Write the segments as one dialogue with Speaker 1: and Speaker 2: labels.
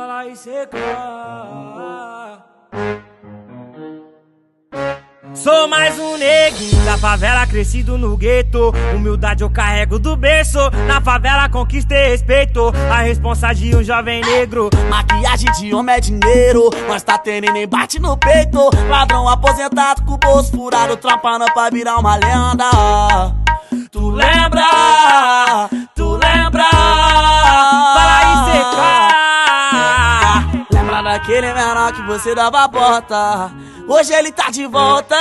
Speaker 1: fala e secar. Sou mais um neguinho da favela, crescido no gueto. Humildade eu carrego do berço. Na favela conquistei respeito. A responsa de um jovem negro.
Speaker 2: Maquiagem de homem é dinheiro. Nós tá tendo nem bate no peito. Ladrão aposentado com o bolso furado. Trampando pra virar uma lenda. Tu lembra? Daquele menor que você dava a porta? Hoje ele tá de volta,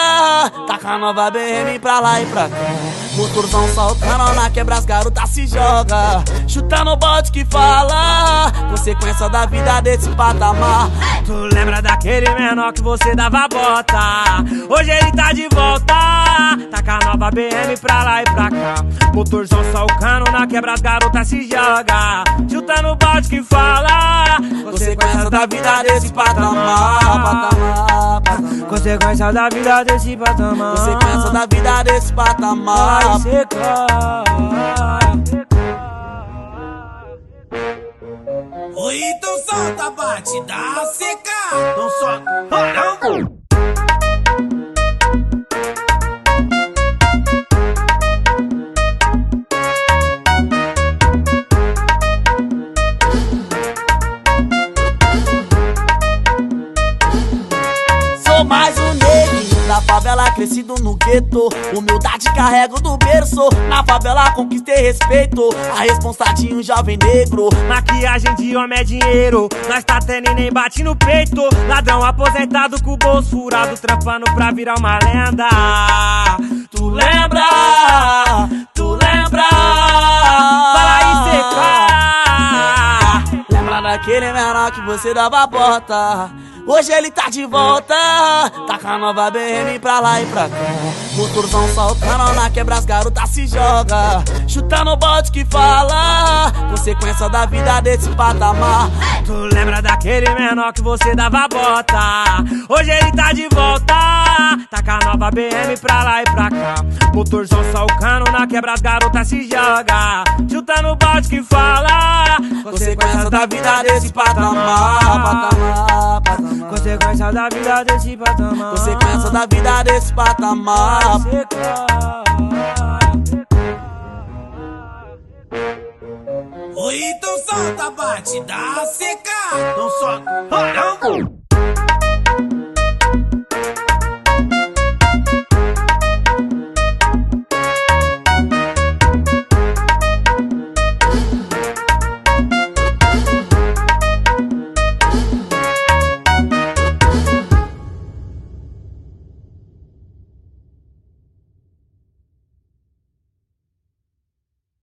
Speaker 2: tá com a nova BM pra lá e pra cá. Motorzão soltando na quebra, as garotas se joga. Chutando o bote que fala, consequência da vida desse patamar.
Speaker 1: Tu lembra daquele menor que você dava bota? Hoje ele tá de volta, BM pra lá e pra cá. Motorzão só o cano na quebra, as garotas se joga. Chutando o bote que fala,
Speaker 2: consequência da vida desse patamar. patamar, patamar.
Speaker 1: Consequência da vida desse patamar.
Speaker 2: Consequência da vida desse patamar.
Speaker 1: Vai secar.
Speaker 3: Oi, então solta, bate, dá seca. Então solta.
Speaker 2: Sou mais um negro da favela, crescido no gueto. Humildade carrego do berço. Na favela conquistei respeito. A responsa de um jovem negro.
Speaker 1: Maquiagem de homem é dinheiro. Nós tá tendo e nem bate no peito. Ladrão aposentado com o bolso furado. Trampando pra virar uma lenda.
Speaker 2: Daquele menor que você dava a porta? Hoje ele tá de volta, tá com a nova BM pra lá e pra cá. Motorzão soltando na quebra, as garotas se joga. Chutando o bote que fala, consequência da vida desse patamar.
Speaker 1: Tu lembra daquele menor que você dava bota? Hoje ele tá de volta, tá com a nova BM pra lá e pra cá. Motorzão só o cano na quebra, as garotas se joga. Chutando o bote que fala,
Speaker 2: Consequência da vida desse patamar. patamar, patamar.
Speaker 1: Consequência da vida desse patamar.
Speaker 2: Consequência da vida desse patamar.
Speaker 3: Oi, então solta, bate, dá seca. Então solta.